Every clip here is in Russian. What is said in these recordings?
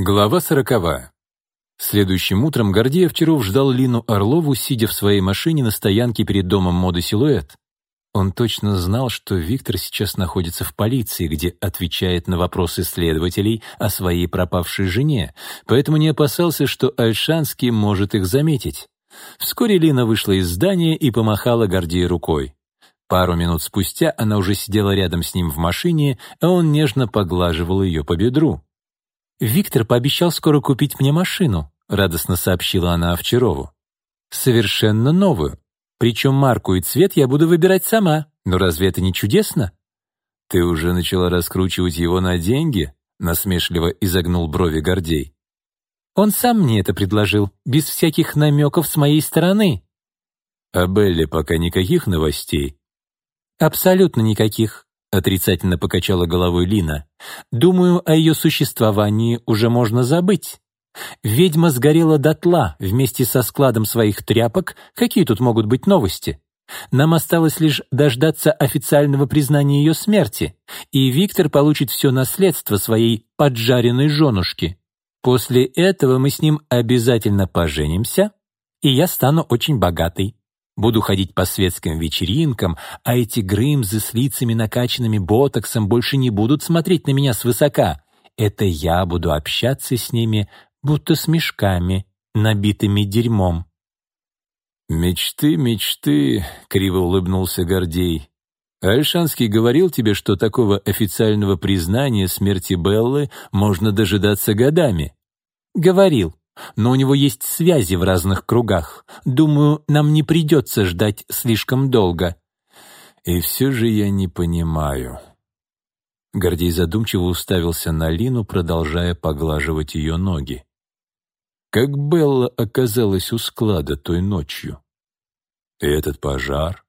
Глава сороковая. Следующим утром Гордей Овчаров ждал Лину Орлову, сидя в своей машине на стоянке перед домом моды «Силуэт». Он точно знал, что Виктор сейчас находится в полиции, где отвечает на вопросы следователей о своей пропавшей жене, поэтому не опасался, что Альшанский может их заметить. Вскоре Лина вышла из здания и помахала Гордею рукой. Пару минут спустя она уже сидела рядом с ним в машине, а он нежно поглаживал ее по бедру. «Виктор пообещал скоро купить мне машину», — радостно сообщила она Овчарову. «Совершенно новую. Причем марку и цвет я буду выбирать сама. Но разве это не чудесно?» «Ты уже начала раскручивать его на деньги?» — насмешливо изогнул брови Гордей. «Он сам мне это предложил, без всяких намеков с моей стороны». «О Белле пока никаких новостей?» «Абсолютно никаких. — отрицательно покачала головой Лина. «Думаю, о ее существовании уже можно забыть. Ведьма сгорела дотла вместе со складом своих тряпок. Какие тут могут быть новости? Нам осталось лишь дождаться официального признания ее смерти, и Виктор получит все наследство своей поджаренной женушки. После этого мы с ним обязательно поженимся, и я стану очень богатой. Буду ходить по светским вечеринкам, а эти грымзы с лицами накачанными ботоксом больше не будут смотреть на меня свысока. Это я буду общаться с ними, будто с мешками, набитыми дерьмом. «Мечты, мечты», — криво улыбнулся Гордей. «Альшанский говорил тебе, что такого официального признания смерти Беллы можно дожидаться годами?» «Говорил но у него есть связи в разных кругах. Думаю, нам не придется ждать слишком долго». «И все же я не понимаю». Гордей задумчиво уставился на Лину, продолжая поглаживать ее ноги. Как Белла оказалась у склада той ночью? И этот пожар?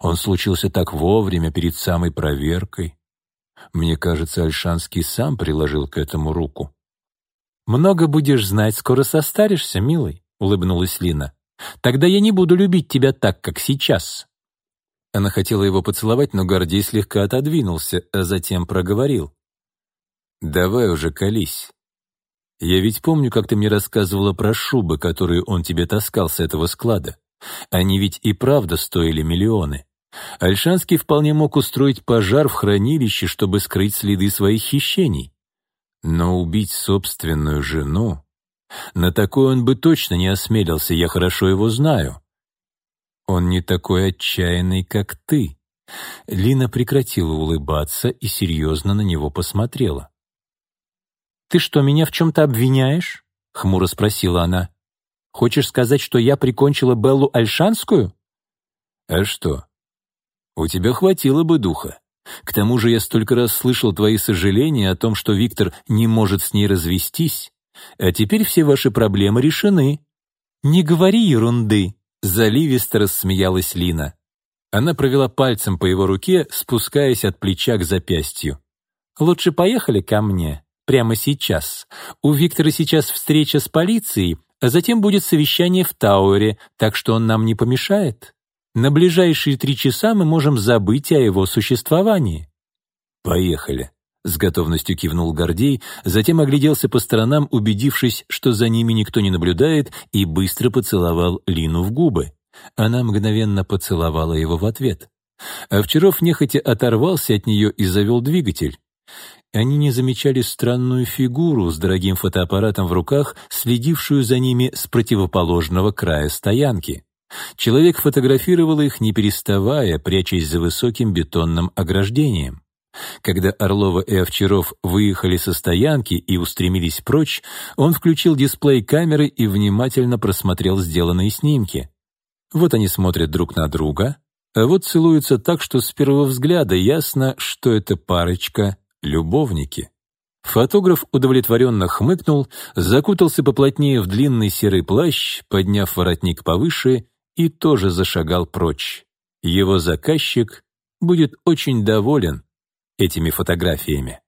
Он случился так вовремя, перед самой проверкой. Мне кажется, Альшанский сам приложил к этому руку. «Много будешь знать, скоро состаришься, милый», — улыбнулась Лина. «Тогда я не буду любить тебя так, как сейчас». Она хотела его поцеловать, но Гордей слегка отодвинулся, а затем проговорил. «Давай уже колись. Я ведь помню, как ты мне рассказывала про шубы, которые он тебе таскал с этого склада. Они ведь и правда стоили миллионы. Альшанский вполне мог устроить пожар в хранилище, чтобы скрыть следы своих хищений. Но убить собственную жену... На такое он бы точно не осмелился, я хорошо его знаю. Он не такой отчаянный, как ты. Лина прекратила улыбаться и серьезно на него посмотрела. «Ты что, меня в чем-то обвиняешь?» — хмуро спросила она. «Хочешь сказать, что я прикончила Беллу Альшанскую?» «А что? У тебя хватило бы духа. К тому же я столько раз слышал твои сожаления о том, что Виктор не может с ней развестись, а теперь все ваши проблемы решены». «Не говори ерунды», — заливисто рассмеялась Лина. Она провела пальцем по его руке, спускаясь от плеча к запястью. «Лучше поехали ко мне, прямо сейчас. У Виктора сейчас встреча с полицией, а затем будет совещание в Тауэре, так что он нам не помешает». На ближайшие три часа мы можем забыть о его существовании». «Поехали», — с готовностью кивнул Гордей, затем огляделся по сторонам, убедившись, что за ними никто не наблюдает, и быстро поцеловал Лину в губы. Она мгновенно поцеловала его в ответ. Овчаров нехотя оторвался от нее и завел двигатель. Они не замечали странную фигуру с дорогим фотоаппаратом в руках, следившую за ними с противоположного края стоянки. Человек фотографировал их, не переставая, прячась за высоким бетонным ограждением. Когда Орлова и Овчаров выехали со стоянки и устремились прочь, он включил дисплей камеры и внимательно просмотрел сделанные снимки. Вот они смотрят друг на друга, а вот целуются так, что с первого взгляда ясно, что это парочка — любовники. Фотограф удовлетворенно хмыкнул, закутался поплотнее в длинный серый плащ, подняв воротник повыше и тоже зашагал прочь. Его заказчик будет очень доволен этими фотографиями.